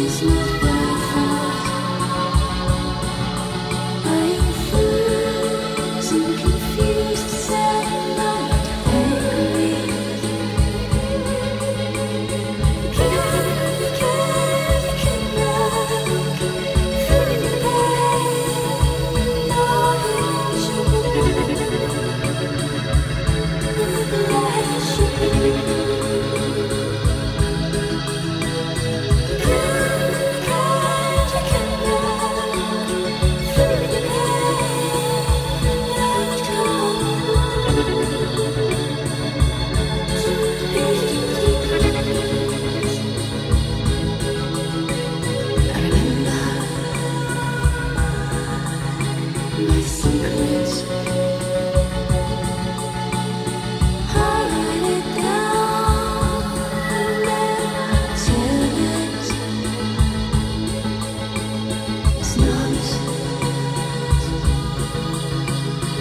It's not